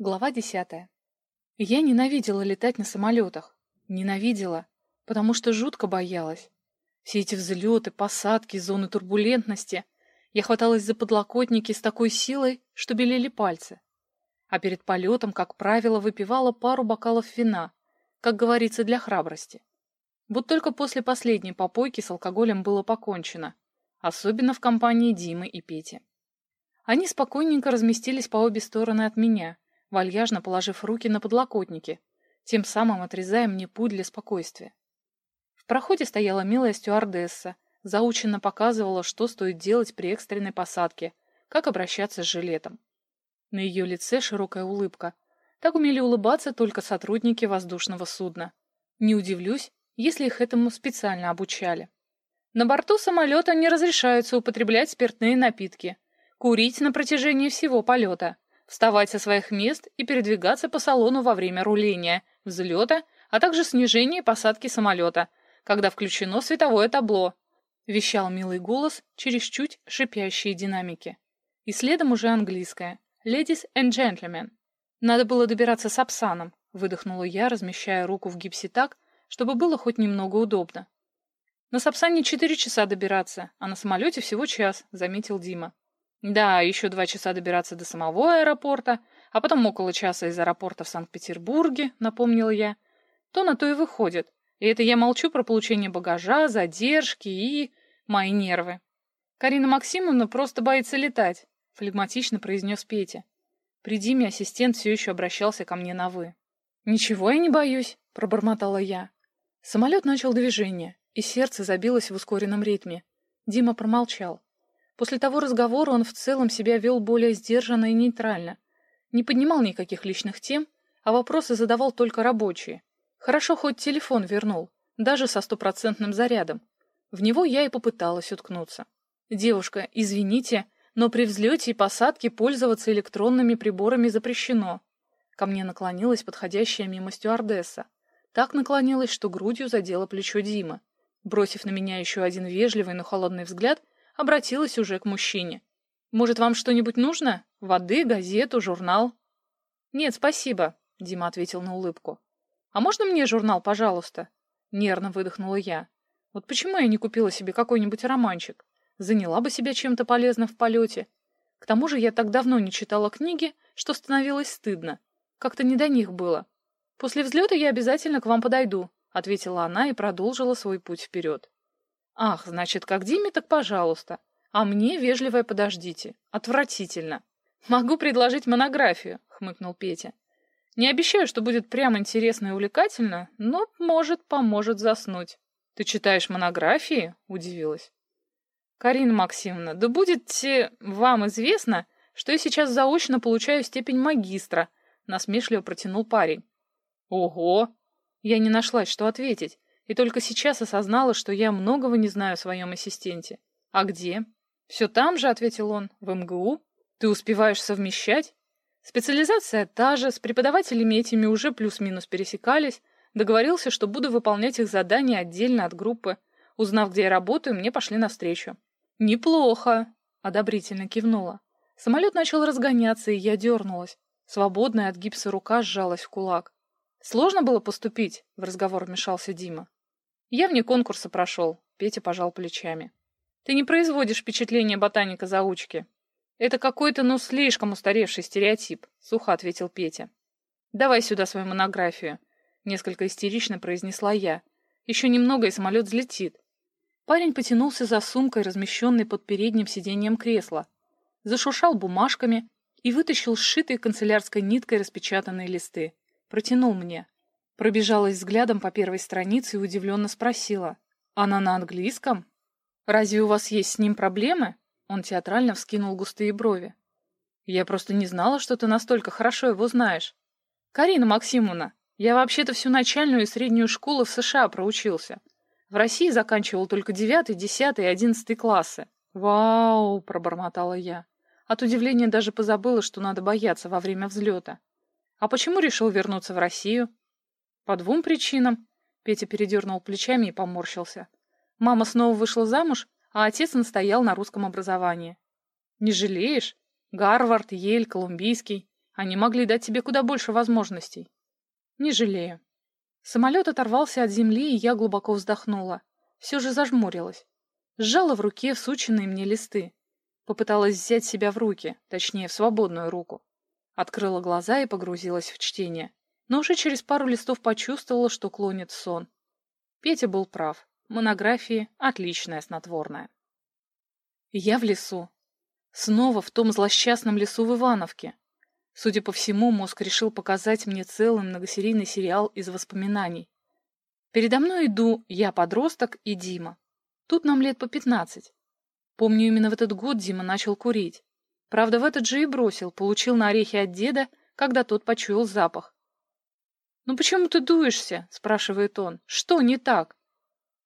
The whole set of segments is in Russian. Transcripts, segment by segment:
Глава десятая. Я ненавидела летать на самолетах. Ненавидела, потому что жутко боялась. Все эти взлеты, посадки, зоны турбулентности. Я хваталась за подлокотники с такой силой, что белели пальцы. А перед полетом, как правило, выпивала пару бокалов вина, как говорится, для храбрости. Вот только после последней попойки с алкоголем было покончено, особенно в компании Димы и Пети. Они спокойненько разместились по обе стороны от меня — вальяжно положив руки на подлокотники, тем самым отрезая мне путь для спокойствия. В проходе стояла милая стюардесса, заученно показывала, что стоит делать при экстренной посадке, как обращаться с жилетом. На ее лице широкая улыбка. Так умели улыбаться только сотрудники воздушного судна. Не удивлюсь, если их этому специально обучали. На борту самолета не разрешаются употреблять спиртные напитки, курить на протяжении всего полета, вставать со своих мест и передвигаться по салону во время руления, взлета, а также снижения и посадки самолета, когда включено световое табло, вещал милый голос через чуть шипящие динамики. И следом уже английское. «Ladies and gentlemen». Надо было добираться с Апсаном, выдохнула я, размещая руку в гипсе так, чтобы было хоть немного удобно. На Сапсане четыре часа добираться, а на самолете всего час, заметил Дима. Да, еще два часа добираться до самого аэропорта, а потом около часа из аэропорта в Санкт-Петербурге, напомнила я. То на то и выходит. И это я молчу про получение багажа, задержки и... мои нервы. Карина Максимовна просто боится летать, флегматично произнес Петя. При Диме ассистент все еще обращался ко мне на «вы». «Ничего я не боюсь», — пробормотала я. Самолет начал движение, и сердце забилось в ускоренном ритме. Дима промолчал. После того разговора он в целом себя вел более сдержанно и нейтрально. Не поднимал никаких личных тем, а вопросы задавал только рабочие. Хорошо, хоть телефон вернул, даже со стопроцентным зарядом. В него я и попыталась уткнуться. «Девушка, извините, но при взлете и посадке пользоваться электронными приборами запрещено». Ко мне наклонилась подходящая мимо стюардесса. Так наклонилась, что грудью задела плечо Дима. Бросив на меня еще один вежливый, но холодный взгляд, обратилась уже к мужчине. «Может, вам что-нибудь нужно? Воды, газету, журнал?» «Нет, спасибо», — Дима ответил на улыбку. «А можно мне журнал, пожалуйста?» Нервно выдохнула я. «Вот почему я не купила себе какой-нибудь романчик? Заняла бы себя чем-то полезным в полете. К тому же я так давно не читала книги, что становилось стыдно. Как-то не до них было. После взлета я обязательно к вам подойду», — ответила она и продолжила свой путь вперед. Ах, значит, как Диме, так пожалуйста. А мне вежливое подождите. Отвратительно. Могу предложить монографию, хмыкнул Петя. Не обещаю, что будет прям интересно и увлекательно, но, может, поможет заснуть. Ты читаешь монографии? Удивилась. Карина Максимовна, да будет вам известно, что я сейчас заочно получаю степень магистра, насмешливо протянул парень. Ого! Я не нашлась, что ответить и только сейчас осознала, что я многого не знаю о своем ассистенте. «А где?» «Все там же», — ответил он, — «в МГУ. Ты успеваешь совмещать?» Специализация та же, с преподавателями этими уже плюс-минус пересекались, договорился, что буду выполнять их задания отдельно от группы. Узнав, где я работаю, мне пошли навстречу. «Неплохо», — одобрительно кивнула. Самолет начал разгоняться, и я дернулась. Свободная от гипса рука сжалась в кулак. «Сложно было поступить?» — в разговор вмешался Дима. Я вне конкурса прошел, Петя пожал плечами. Ты не производишь впечатление ботаника-заучки. Это какой-то, ну, слишком устаревший стереотип, сухо ответил Петя. Давай сюда свою монографию, несколько истерично произнесла я. Еще немного, и самолет взлетит. Парень потянулся за сумкой, размещенной под передним сиденьем кресла, зашуршал бумажками и вытащил сшитые канцелярской ниткой распечатанные листы. Протянул мне. Пробежалась взглядом по первой странице и удивленно спросила. «Она на английском? Разве у вас есть с ним проблемы?» Он театрально вскинул густые брови. «Я просто не знала, что ты настолько хорошо его знаешь. Карина Максимовна, я вообще-то всю начальную и среднюю школу в США проучился. В России заканчивал только девятый, десятый и одиннадцатый классы. «Вау!» — пробормотала я. От удивления даже позабыла, что надо бояться во время взлета. «А почему решил вернуться в Россию?» По двум причинам. Петя передернул плечами и поморщился. Мама снова вышла замуж, а отец настоял на русском образовании. Не жалеешь? Гарвард, Ель, Колумбийский. Они могли дать тебе куда больше возможностей. Не жалею. Самолет оторвался от земли, и я глубоко вздохнула. Все же зажмурилась. Сжала в руке всученные мне листы. Попыталась взять себя в руки, точнее, в свободную руку. Открыла глаза и погрузилась в чтение. Но уже через пару листов почувствовала, что клонит сон. Петя был прав. Монографии — отличная снотворная. Я в лесу. Снова в том злосчастном лесу в Ивановке. Судя по всему, мозг решил показать мне целый многосерийный сериал из воспоминаний. Передо мной иду я, подросток, и Дима. Тут нам лет по пятнадцать. Помню, именно в этот год Дима начал курить. Правда, в этот же и бросил, получил на орехи от деда, когда тот почуял запах. «Ну почему ты дуешься?» — спрашивает он. «Что не так?»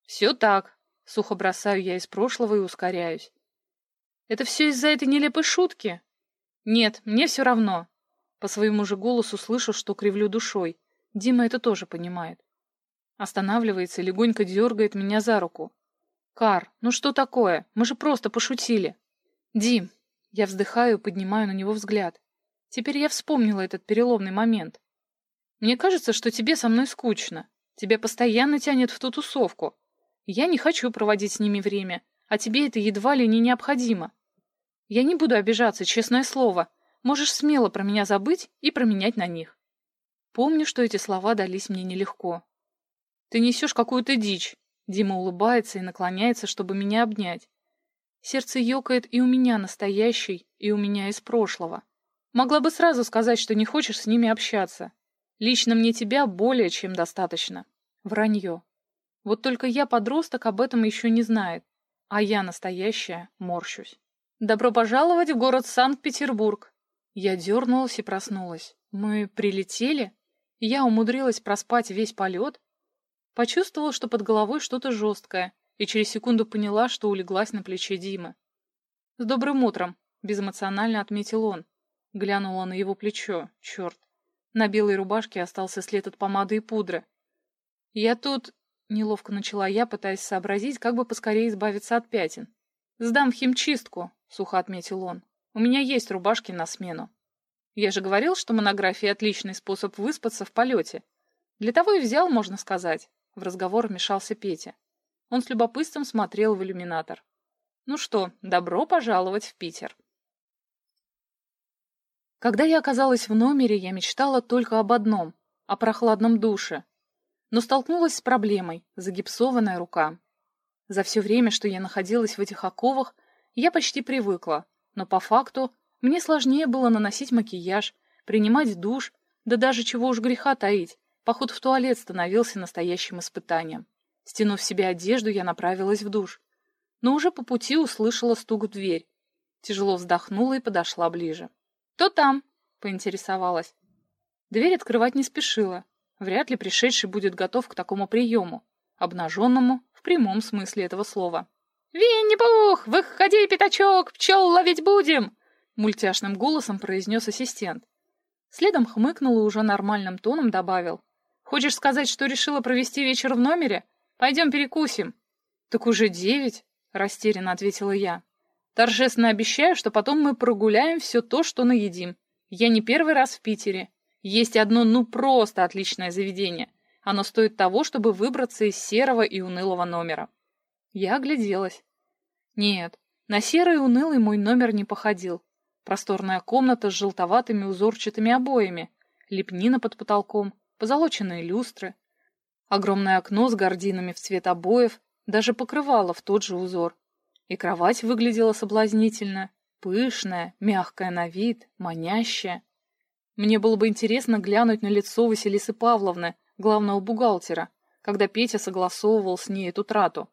«Все так», — сухо бросаю я из прошлого и ускоряюсь. «Это все из-за этой нелепой шутки?» «Нет, мне все равно». По своему же голосу слышу, что кривлю душой. Дима это тоже понимает. Останавливается и легонько дергает меня за руку. «Кар, ну что такое? Мы же просто пошутили». «Дим!» Я вздыхаю и поднимаю на него взгляд. Теперь я вспомнила этот переломный момент. «Мне кажется, что тебе со мной скучно. Тебя постоянно тянет в ту тусовку. Я не хочу проводить с ними время, а тебе это едва ли не необходимо. Я не буду обижаться, честное слово. Можешь смело про меня забыть и променять на них». Помню, что эти слова дались мне нелегко. «Ты несешь какую-то дичь. Дима улыбается и наклоняется, чтобы меня обнять. Сердце ёкает и у меня настоящий, и у меня из прошлого. Могла бы сразу сказать, что не хочешь с ними общаться. Лично мне тебя более чем достаточно. Вранье. Вот только я, подросток, об этом еще не знает. А я настоящая морщусь. Добро пожаловать в город Санкт-Петербург. Я дернулась и проснулась. Мы прилетели? Я умудрилась проспать весь полет? Почувствовала, что под головой что-то жесткое, и через секунду поняла, что улеглась на плече Димы. «С добрым утром!» — безэмоционально отметил он. Глянула на его плечо. Черт. На белой рубашке остался след от помады и пудры. «Я тут...» — неловко начала я, пытаясь сообразить, как бы поскорее избавиться от пятен. «Сдам в химчистку», — сухо отметил он. «У меня есть рубашки на смену. Я же говорил, что монография — отличный способ выспаться в полете. Для того и взял, можно сказать. В разговор вмешался Петя. Он с любопытством смотрел в иллюминатор. «Ну что, добро пожаловать в Питер!» Когда я оказалась в номере, я мечтала только об одном — о прохладном душе. Но столкнулась с проблемой — загипсованная рука. За все время, что я находилась в этих оковах, я почти привыкла, но по факту мне сложнее было наносить макияж, принимать душ, да даже чего уж греха таить, Поход в туалет становился настоящим испытанием. Стянув себе одежду, я направилась в душ. Но уже по пути услышала стук в дверь. Тяжело вздохнула и подошла ближе. «Кто там?» — поинтересовалась. Дверь открывать не спешила. Вряд ли пришедший будет готов к такому приему, обнаженному в прямом смысле этого слова. «Винни-Пух, выходи, пятачок, пчел ловить будем!» мультяшным голосом произнес ассистент. Следом хмыкнул и уже нормальным тоном добавил. Хочешь сказать, что решила провести вечер в номере? Пойдем перекусим. Так уже девять, растерянно ответила я. Торжественно обещаю, что потом мы прогуляем все то, что наедим. Я не первый раз в Питере. Есть одно ну просто отличное заведение. Оно стоит того, чтобы выбраться из серого и унылого номера. Я огляделась. Нет, на серый и унылый мой номер не походил. Просторная комната с желтоватыми узорчатыми обоями, лепнина под потолком, позолоченные люстры. Огромное окно с гардинами в цвет обоев даже покрывало в тот же узор. И кровать выглядела соблазнительно, пышная, мягкая на вид, манящая. Мне было бы интересно глянуть на лицо Василисы Павловны, главного бухгалтера, когда Петя согласовывал с ней эту трату.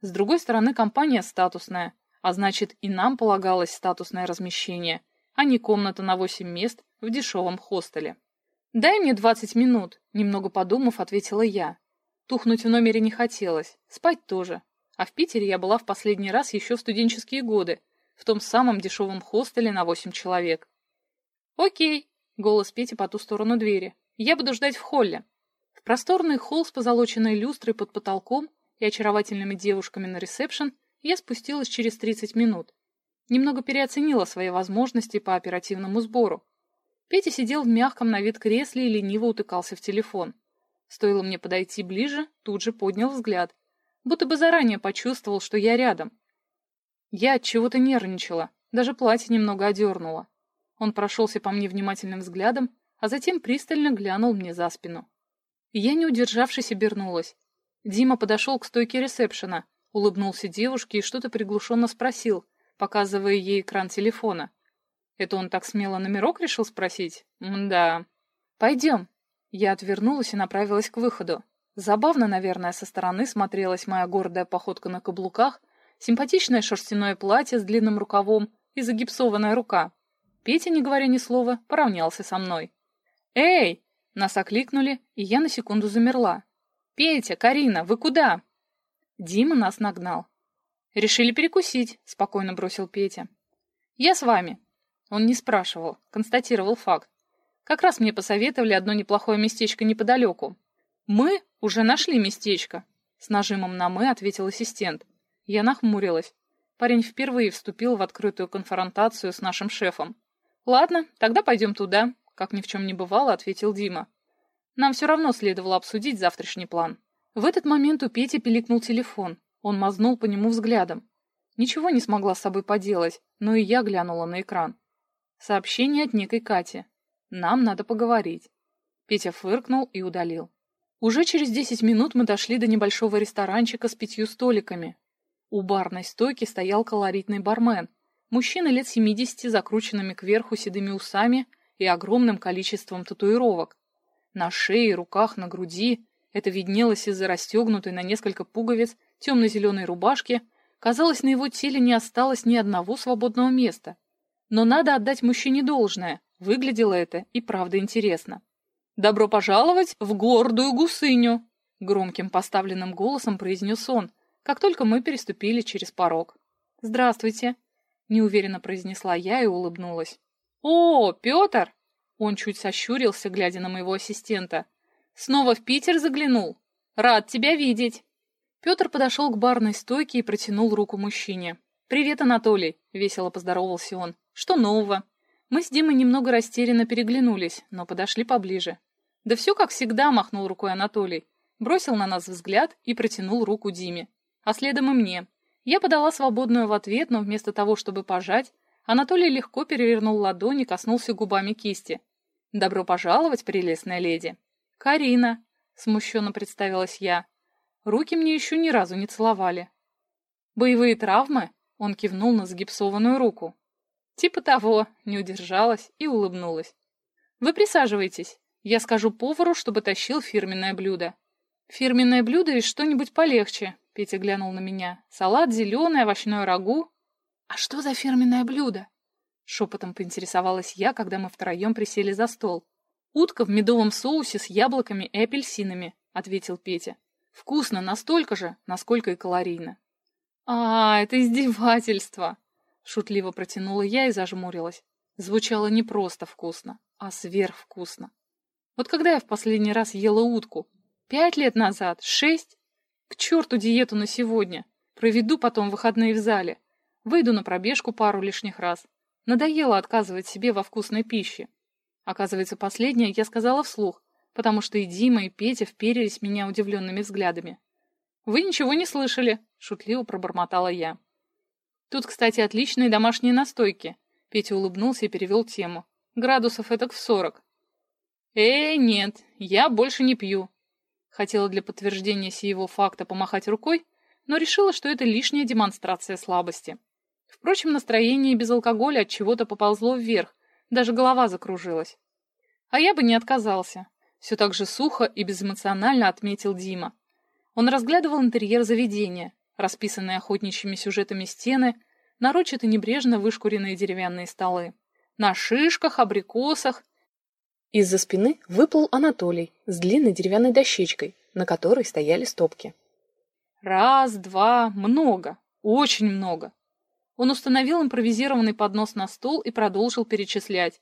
С другой стороны, компания статусная, а значит и нам полагалось статусное размещение, а не комната на восемь мест в дешевом хостеле. «Дай мне двадцать минут», — немного подумав, ответила я. Тухнуть в номере не хотелось, спать тоже. А в Питере я была в последний раз еще в студенческие годы, в том самом дешевом хостеле на восемь человек. «Окей», — голос Пети по ту сторону двери. «Я буду ждать в холле». В просторный холл с позолоченной люстрой под потолком и очаровательными девушками на ресепшн я спустилась через 30 минут. Немного переоценила свои возможности по оперативному сбору. Петя сидел в мягком на вид кресле и лениво утыкался в телефон. Стоило мне подойти ближе, тут же поднял взгляд. Будто бы заранее почувствовал, что я рядом. Я от чего-то нервничала, даже платье немного одернула. Он прошелся по мне внимательным взглядом, а затем пристально глянул мне за спину. Я, не удержавшись, обернулась. Дима подошел к стойке ресепшена, улыбнулся девушке и что-то приглушенно спросил, показывая ей экран телефона. Это он так смело номерок решил спросить? Мда. Пойдем. Я отвернулась и направилась к выходу. Забавно, наверное, со стороны смотрелась моя гордая походка на каблуках, симпатичное шерстяное платье с длинным рукавом и загипсованная рука. Петя, не говоря ни слова, поравнялся со мной. «Эй!» — нас окликнули, и я на секунду замерла. «Петя, Карина, вы куда?» Дима нас нагнал. «Решили перекусить», — спокойно бросил Петя. «Я с вами». Он не спрашивал, констатировал факт. Как раз мне посоветовали одно неплохое местечко неподалеку. «Мы уже нашли местечко», — с нажимом на «мы» ответил ассистент. Я нахмурилась. Парень впервые вступил в открытую конфронтацию с нашим шефом. «Ладно, тогда пойдем туда», — как ни в чем не бывало, ответил Дима. «Нам все равно следовало обсудить завтрашний план». В этот момент у Пети пиликнул телефон. Он мазнул по нему взглядом. Ничего не смогла с собой поделать, но и я глянула на экран. Сообщение от некой Кати. «Нам надо поговорить». Петя фыркнул и удалил. Уже через десять минут мы дошли до небольшого ресторанчика с пятью столиками. У барной стойки стоял колоритный бармен, Мужчина лет 70 закрученными кверху седыми усами и огромным количеством татуировок. На шее, руках, на груди это виднелось из-за расстегнутой на несколько пуговиц темно-зеленой рубашки. Казалось, на его теле не осталось ни одного свободного места. Но надо отдать мужчине должное. Выглядело это и правда интересно. «Добро пожаловать в гордую гусыню!» Громким поставленным голосом произнес он, как только мы переступили через порог. «Здравствуйте!» неуверенно произнесла я и улыбнулась. «О, Петр!» Он чуть сощурился, глядя на моего ассистента. «Снова в Питер заглянул? Рад тебя видеть!» Петр подошел к барной стойке и протянул руку мужчине. «Привет, Анатолий!» — весело поздоровался он. «Что нового?» Мы с Димой немного растерянно переглянулись, но подошли поближе. «Да все как всегда», — махнул рукой Анатолий. Бросил на нас взгляд и протянул руку Диме. А следом и мне. Я подала свободную в ответ, но вместо того, чтобы пожать, Анатолий легко перевернул ладонь и коснулся губами кисти. «Добро пожаловать, прелестная леди!» «Карина!» — смущенно представилась я. Руки мне еще ни разу не целовали. «Боевые травмы?» — он кивнул на загипсованную руку. «Типа того», — не удержалась и улыбнулась. «Вы присаживайтесь. Я скажу повару, чтобы тащил фирменное блюдо». «Фирменное блюдо и что-нибудь полегче», Петя глянул на меня. «Салат зеленый, овощное рагу». «А что за фирменное блюдо?» Шепотом поинтересовалась я, когда мы втроем присели за стол. «Утка в медовом соусе с яблоками и апельсинами», — ответил Петя. «Вкусно настолько же, насколько и калорийно». «А, это издевательство!» — шутливо протянула я и зажмурилась. Звучало не просто вкусно, а сверхвкусно. Вот когда я в последний раз ела утку? Пять лет назад? Шесть? К черту диету на сегодня. Проведу потом выходные в зале. Выйду на пробежку пару лишних раз. Надоело отказывать себе во вкусной пище. Оказывается, последнее я сказала вслух, потому что и Дима, и Петя вперились меня удивленными взглядами. «Вы ничего не слышали», — шутливо пробормотала я. «Тут, кстати, отличные домашние настойки», — Петя улыбнулся и перевел тему. «Градусов этак в сорок». «Э, нет, я больше не пью», Хотела для подтверждения сего факта помахать рукой, но решила, что это лишняя демонстрация слабости. Впрочем, настроение без алкоголя от чего-то поползло вверх, даже голова закружилась. А я бы не отказался. Все так же сухо и безэмоционально отметил Дима. Он разглядывал интерьер заведения, расписанные охотничьими сюжетами стены, нарочито небрежно вышкуренные деревянные столы. На шишках, абрикосах из-за спины выплыл Анатолий с длинной деревянной дощечкой, на которой стояли стопки. Раз, два, много, очень много. Он установил импровизированный поднос на стол и продолжил перечислять.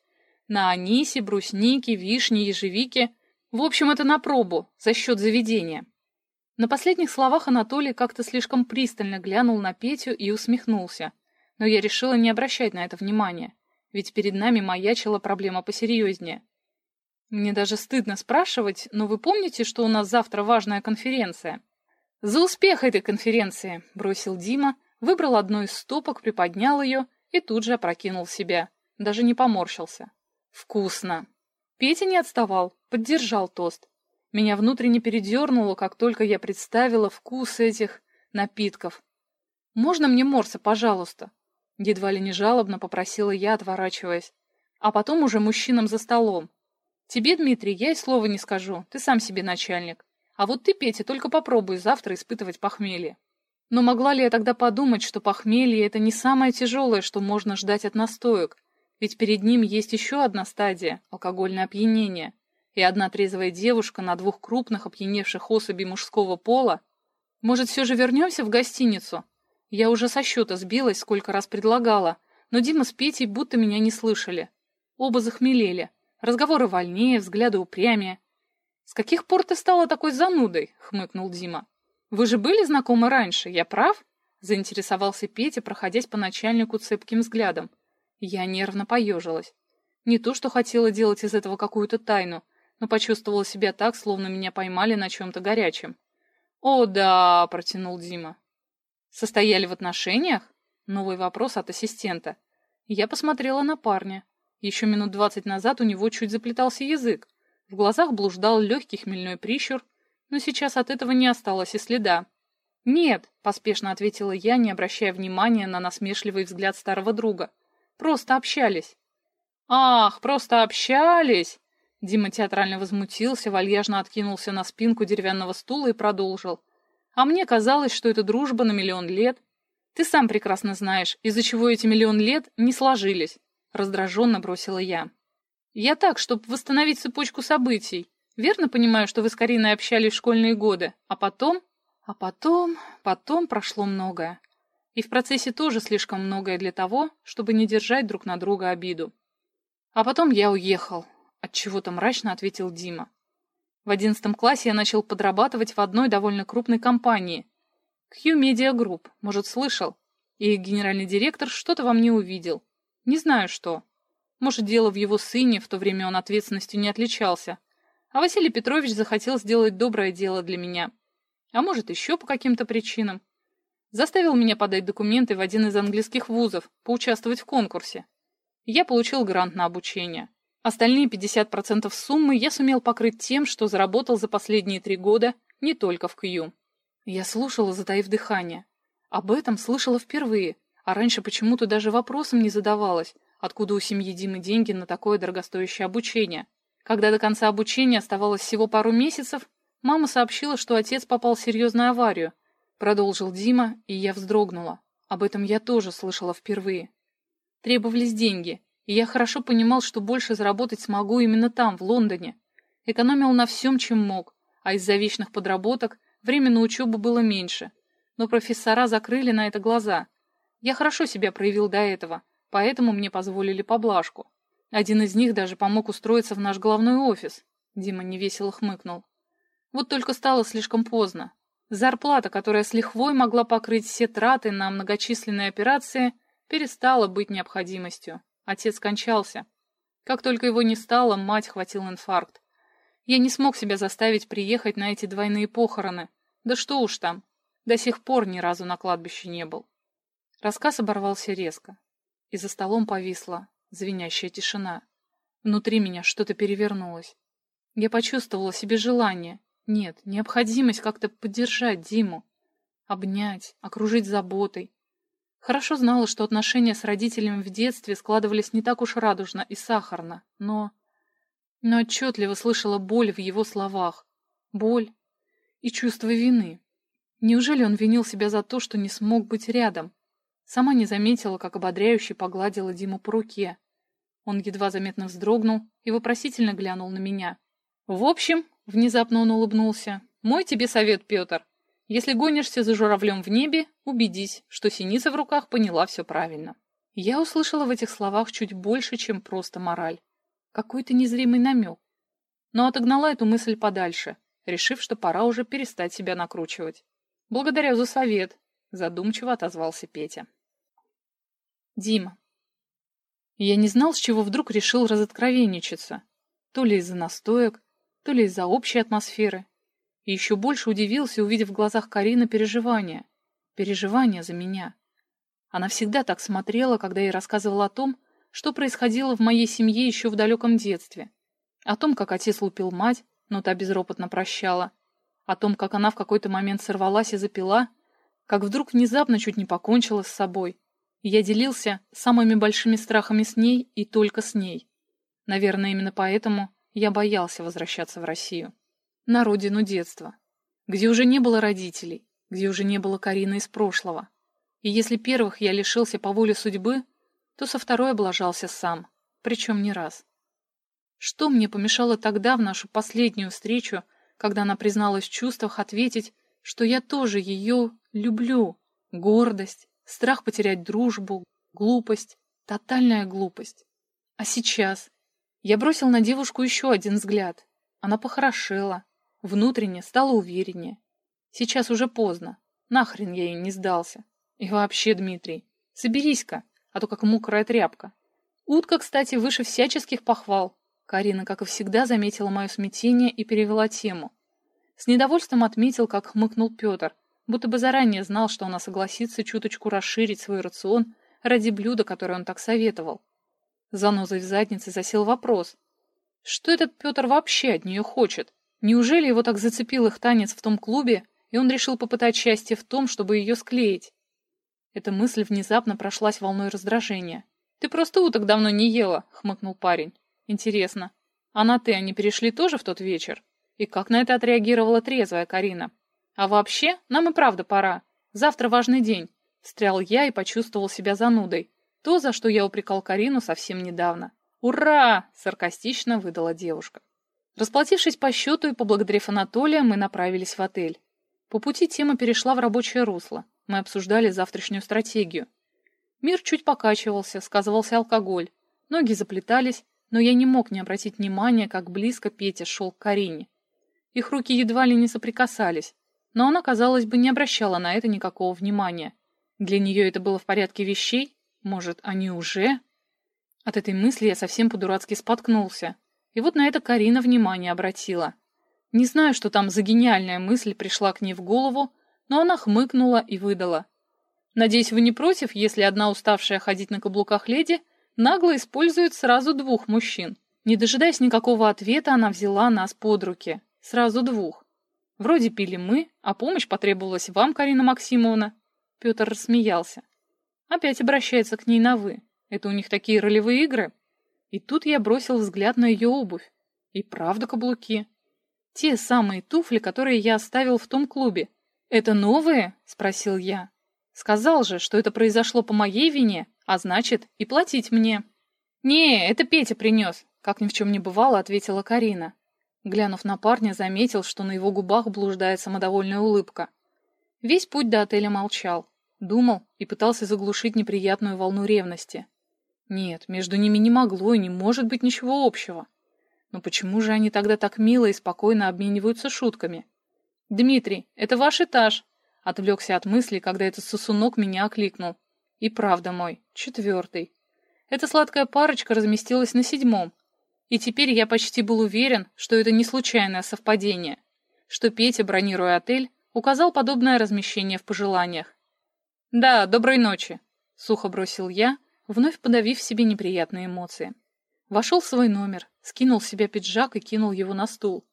На анисе, бруснике, вишне, ежевике. В общем, это на пробу, за счет заведения. На последних словах Анатолий как-то слишком пристально глянул на Петю и усмехнулся. Но я решила не обращать на это внимания. ведь перед нами маячила проблема посерьезнее. Мне даже стыдно спрашивать, но вы помните, что у нас завтра важная конференция? За успех этой конференции, бросил Дима, выбрал одну из стопок, приподнял ее и тут же опрокинул себя. Даже не поморщился. Вкусно. Петя не отставал, поддержал тост. Меня внутренне передернуло, как только я представила вкус этих напитков. «Можно мне морса, пожалуйста?» Едва ли не жалобно попросила я, отворачиваясь. А потом уже мужчинам за столом. Тебе, Дмитрий, я и слова не скажу, ты сам себе начальник. А вот ты, Петя, только попробуй завтра испытывать похмелье. Но могла ли я тогда подумать, что похмелье — это не самое тяжелое, что можно ждать от настоек? Ведь перед ним есть еще одна стадия — алкогольное опьянение. И одна трезвая девушка на двух крупных опьяневших особей мужского пола. Может, все же вернемся в гостиницу? Я уже со счета сбилась, сколько раз предлагала, но Дима с Петей будто меня не слышали. Оба захмелели. Разговоры вольнее, взгляды упрямее. «С каких пор ты стала такой занудой?» — хмыкнул Дима. «Вы же были знакомы раньше, я прав?» — заинтересовался Петя, проходясь по начальнику цепким взглядом. Я нервно поежилась. Не то, что хотела делать из этого какую-то тайну, но почувствовала себя так, словно меня поймали на чем-то горячем. «О, да!» — протянул Дима. «Состояли в отношениях?» Новый вопрос от ассистента. Я посмотрела на парня. Еще минут двадцать назад у него чуть заплетался язык. В глазах блуждал легкий хмельной прищур, но сейчас от этого не осталось и следа. «Нет», — поспешно ответила я, не обращая внимания на насмешливый взгляд старого друга. «Просто общались». «Ах, просто общались!» Дима театрально возмутился, вальяжно откинулся на спинку деревянного стула и продолжил. «А мне казалось, что это дружба на миллион лет. Ты сам прекрасно знаешь, из-за чего эти миллион лет не сложились. — раздраженно бросила я. «Я так, чтобы восстановить цепочку событий. Верно понимаю, что вы с Кариной общались в школьные годы, а потом...» А потом... потом прошло многое. И в процессе тоже слишком многое для того, чтобы не держать друг на друга обиду. А потом я уехал. Отчего-то мрачно ответил Дима. В одиннадцатом классе я начал подрабатывать в одной довольно крупной компании. Q Media Group, может, слышал? И генеральный директор что-то во мне увидел. Не знаю что. Может, дело в его сыне, в то время он ответственностью не отличался. А Василий Петрович захотел сделать доброе дело для меня. А может, еще по каким-то причинам. Заставил меня подать документы в один из английских вузов, поучаствовать в конкурсе. Я получил грант на обучение. Остальные 50% суммы я сумел покрыть тем, что заработал за последние три года не только в Кью. Я слушала, затаив дыхание. Об этом слышала впервые, а раньше почему-то даже вопросом не задавалась, откуда у семьи Димы деньги на такое дорогостоящее обучение. Когда до конца обучения оставалось всего пару месяцев, мама сообщила, что отец попал в серьезную аварию. Продолжил Дима, и я вздрогнула. Об этом я тоже слышала впервые. Требовались деньги, и я хорошо понимал, что больше заработать смогу именно там, в Лондоне. Экономил на всем, чем мог, а из-за вечных подработок время на учебу было меньше. Но профессора закрыли на это глаза, я хорошо себя проявил до этого, поэтому мне позволили поблажку. Один из них даже помог устроиться в наш главной офис. Дима невесело хмыкнул. Вот только стало слишком поздно. Зарплата, которая с лихвой могла покрыть все траты на многочисленные операции, перестала быть необходимостью. Отец скончался. Как только его не стало, мать хватил инфаркт. Я не смог себя заставить приехать на эти двойные похороны. Да что уж там, до сих пор ни разу на кладбище не был. Рассказ оборвался резко, и за столом повисла звенящая тишина. Внутри меня что-то перевернулось. Я почувствовала себе желание, нет, необходимость как-то поддержать Диму, обнять, окружить заботой. Хорошо знала, что отношения с родителями в детстве складывались не так уж радужно и сахарно, но... Но отчетливо слышала боль в его словах. Боль и чувство вины. Неужели он винил себя за то, что не смог быть рядом? Сама не заметила, как ободряюще погладила Диму по руке. Он едва заметно вздрогнул и вопросительно глянул на меня. «В общем», — внезапно он улыбнулся, — «мой тебе совет, Петр. Если гонишься за журавлем в небе, убедись, что синица в руках поняла все правильно». Я услышала в этих словах чуть больше, чем просто мораль. Какой-то незримый намек. Но отогнала эту мысль подальше, решив, что пора уже перестать себя накручивать. «Благодарю за совет», — задумчиво отозвался Петя. Дима. Я не знал, с чего вдруг решил разоткровенничаться. То ли из-за настоек, то ли из-за общей атмосферы. И еще больше удивился, увидев в глазах Карины переживания. Переживания за меня. Она всегда так смотрела, когда я рассказывала о том, что происходило в моей семье еще в далеком детстве. О том, как отец лупил мать, но та безропотно прощала. О том, как она в какой-то момент сорвалась и запила, как вдруг внезапно чуть не покончила с собой. Я делился самыми большими страхами с ней и только с ней. Наверное, именно поэтому я боялся возвращаться в Россию. На родину детства. Где уже не было родителей, где уже не было Карины из прошлого. И если первых я лишился по воле судьбы, то со второй облажался сам, причем не раз. Что мне помешало тогда в нашу последнюю встречу, когда она призналась в чувствах, ответить, что я тоже ее люблю? Гордость, страх потерять дружбу, глупость, тотальная глупость. А сейчас я бросил на девушку еще один взгляд. Она похорошела, внутренне стала увереннее. Сейчас уже поздно, нахрен я ей не сдался. И вообще, Дмитрий, соберись-ка, а то как мокрая тряпка. Утка, кстати, выше всяческих похвал. Карина, как и всегда, заметила мое смятение и перевела тему. С недовольством отметил, как хмыкнул Петр, будто бы заранее знал, что она согласится чуточку расширить свой рацион ради блюда, которое он так советовал. Занозой в заднице засел вопрос. Что этот Петр вообще от нее хочет? Неужели его так зацепил их танец в том клубе, и он решил попытать счастье в том, чтобы ее склеить? Эта мысль внезапно прошлась волной раздражения. «Ты просто уток давно не ела», — хмыкнул парень. «Интересно, а на «ты» они перешли тоже в тот вечер? И как на это отреагировала трезвая Карина? А вообще, нам и правда пора. Завтра важный день». Встрял я и почувствовал себя занудой. То, за что я упрекал Карину совсем недавно. «Ура!» — саркастично выдала девушка. Расплатившись по счету и поблагодарив Анатолия, мы направились в отель. По пути тема перешла в рабочее русло. Мы обсуждали завтрашнюю стратегию. Мир чуть покачивался, сказывался алкоголь. Ноги заплетались, но я не мог не обратить внимания, как близко Петя шел к Карине. Их руки едва ли не соприкасались, но она, казалось бы, не обращала на это никакого внимания. Для нее это было в порядке вещей? Может, они уже... От этой мысли я совсем по-дурацки споткнулся. И вот на это Карина внимание обратила. Не знаю, что там за гениальная мысль пришла к ней в голову, но она хмыкнула и выдала. «Надеюсь, вы не против, если одна уставшая ходить на каблуках леди нагло использует сразу двух мужчин?» Не дожидаясь никакого ответа, она взяла нас под руки. Сразу двух. Вроде пили мы, а помощь потребовалась вам, Карина Максимовна. Петр рассмеялся. Опять обращается к ней на «вы». Это у них такие ролевые игры? И тут я бросил взгляд на ее обувь. И правда каблуки. Те самые туфли, которые я оставил в том клубе. «Это новые?» — спросил я. «Сказал же, что это произошло по моей вине, а значит, и платить мне». «Не, это Петя принес», — как ни в чем не бывало, ответила Карина. Глянув на парня, заметил, что на его губах блуждает самодовольная улыбка. Весь путь до отеля молчал, думал и пытался заглушить неприятную волну ревности. Нет, между ними не могло и не может быть ничего общего. Но почему же они тогда так мило и спокойно обмениваются шутками? «Дмитрий, это ваш этаж!» Отвлекся от мысли, когда этот сосунок меня окликнул. И правда мой, четвертый. Эта сладкая парочка разместилась на седьмом. И теперь я почти был уверен, что это не случайное совпадение, что Петя, бронируя отель, указал подобное размещение в пожеланиях. «Да, доброй ночи», — сухо бросил я, вновь подавив себе неприятные эмоции. Вошел в свой номер, скинул с себя пиджак и кинул его на стул.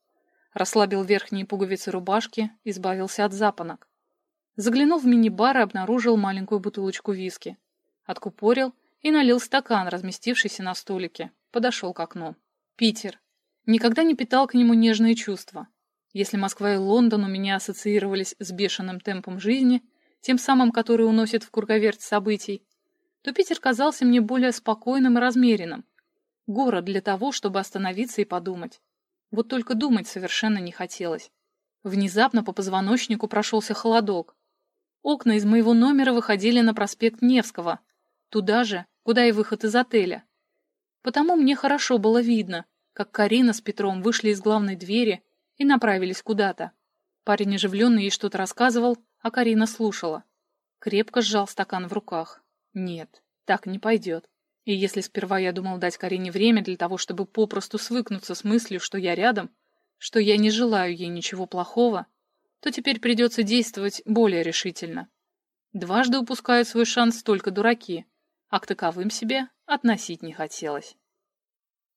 Расслабил верхние пуговицы рубашки, избавился от запонок. Заглянул в мини-бар и обнаружил маленькую бутылочку виски. Откупорил и налил стакан, разместившийся на столике. Подошел к окну. Питер. Никогда не питал к нему нежные чувства. Если Москва и Лондон у меня ассоциировались с бешеным темпом жизни, тем самым, который уносит в круговерть событий, то Питер казался мне более спокойным и размеренным. Город для того, чтобы остановиться и подумать. Вот только думать совершенно не хотелось. Внезапно по позвоночнику прошелся холодок. Окна из моего номера выходили на проспект Невского, туда же, куда и выход из отеля. Потому мне хорошо было видно, как Карина с Петром вышли из главной двери и направились куда-то. Парень оживленно ей что-то рассказывал, а Карина слушала. Крепко сжал стакан в руках. Нет, так не пойдет. И если сперва я думал дать Карине время для того, чтобы попросту свыкнуться с мыслью, что я рядом, что я не желаю ей ничего плохого, то теперь придется действовать более решительно. Дважды упускают свой шанс только дураки, а к таковым себе относить не хотелось.